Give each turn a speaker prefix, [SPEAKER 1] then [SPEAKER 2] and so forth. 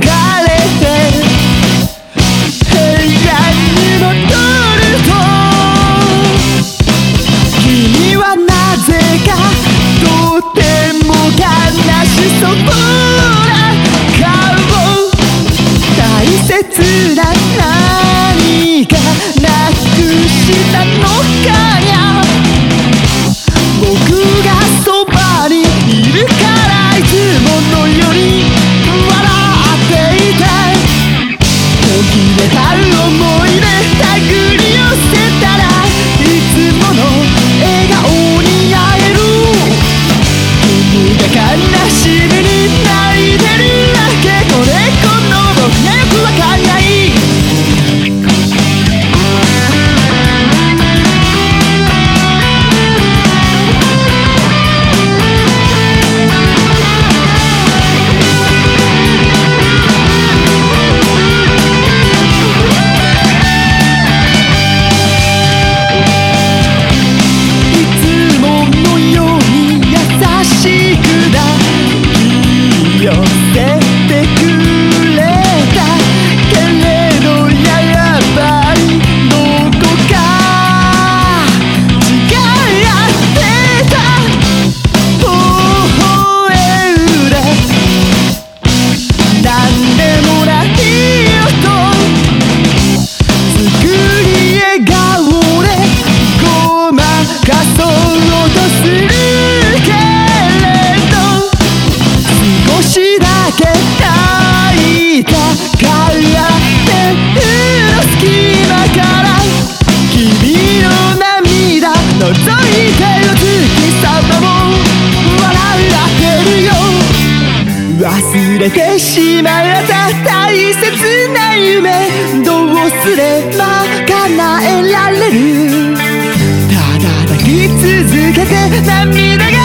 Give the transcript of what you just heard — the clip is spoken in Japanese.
[SPEAKER 1] 疲れ覗いてる月様も笑ってるよ。忘れてしまった大切な夢。どうすれば叶えられる。ただ抱き続けて涙が